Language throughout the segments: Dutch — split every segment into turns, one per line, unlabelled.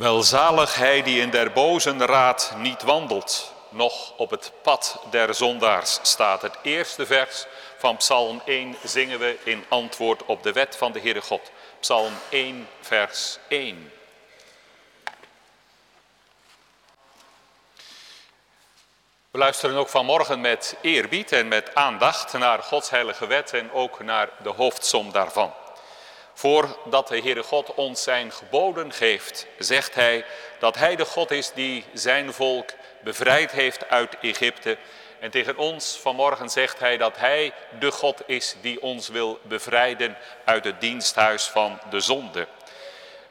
Welzalig hij die in der bozen raad niet wandelt, nog op het pad der zondaars staat. Het eerste vers van Psalm 1 zingen we in antwoord op de wet van de Heere God. Psalm 1, vers 1. We luisteren ook vanmorgen met eerbied en met aandacht naar Gods heilige wet en ook naar de hoofdsom daarvan. Voordat de Heere God ons zijn geboden geeft, zegt hij dat hij de God is die zijn volk bevrijd heeft uit Egypte. En tegen ons vanmorgen zegt hij dat hij de God is die ons wil bevrijden uit het diensthuis van de zonde.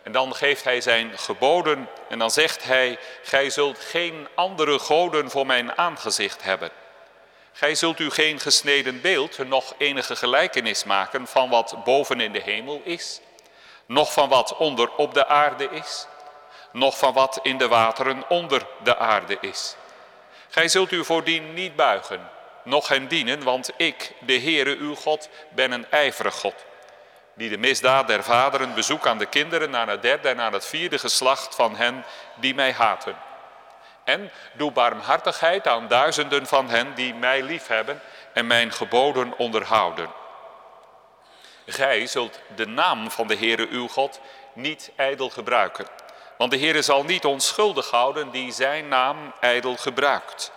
En dan geeft hij zijn geboden en dan zegt hij, gij zult geen andere goden voor mijn aangezicht hebben. Gij zult u geen gesneden beeld, nog enige gelijkenis maken van wat boven in de hemel is, nog van wat onder op de aarde is, nog van wat in de wateren onder de aarde is. Gij zult u voordien niet buigen, noch hen dienen, want ik, de Heere uw God, ben een ijverig God, die de misdaad der vaderen bezoek aan de kinderen, aan het derde en aan het vierde geslacht van hen die mij haten en doe barmhartigheid aan duizenden van hen die mij liefhebben en mijn geboden onderhouden. Gij zult de naam van de Heere uw God niet ijdel gebruiken. Want de Heere zal niet onschuldig houden die zijn naam ijdel gebruikt.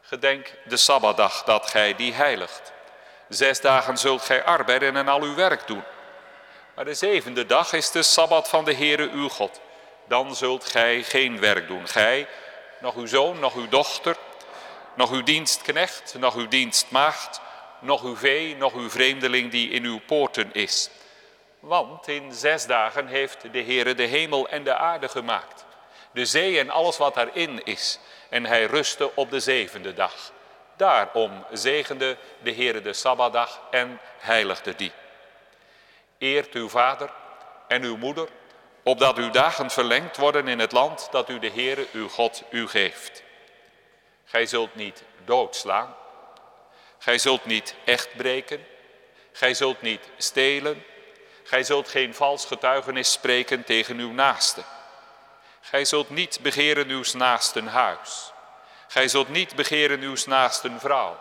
Gedenk de Sabbatdag dat gij die heiligt. Zes dagen zult gij arbeiden en al uw werk doen. Maar de zevende dag is de Sabbat van de Heere uw God dan zult gij geen werk doen. Gij, nog uw zoon, nog uw dochter, nog uw dienstknecht, nog uw dienstmaagd, nog uw vee, nog uw vreemdeling die in uw poorten is. Want in zes dagen heeft de Heere de hemel en de aarde gemaakt, de zee en alles wat daarin is, en hij rustte op de zevende dag. Daarom zegende de Heere de Sabbatdag en heiligde die. Eert uw vader en uw moeder, opdat uw dagen verlengd worden in het land dat u de Heere uw God u geeft. Gij zult niet doodslaan, gij zult niet echt breken, gij zult niet stelen, gij zult geen vals getuigenis spreken tegen uw naaste. Gij zult niet begeren uw naasten huis, gij zult niet begeren uw naasten vrouw,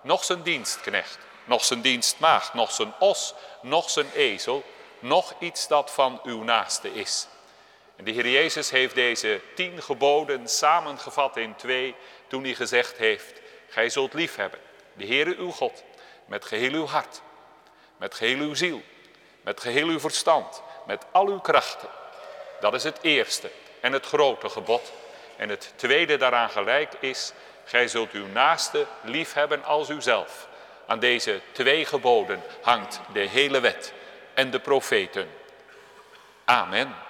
nog zijn dienstknecht, nog zijn dienstmaagd, nog zijn os, nog zijn ezel, nog iets dat van uw naaste is. En de Heer Jezus heeft deze tien geboden samengevat in twee toen hij gezegd heeft, gij zult lief hebben, de Heere uw God, met geheel uw hart, met geheel uw ziel, met geheel uw verstand, met al uw krachten. Dat is het eerste en het grote gebod. En het tweede daaraan gelijk is, gij zult uw naaste lief hebben als uzelf. Aan deze twee geboden hangt de hele wet en de profeten. Amen.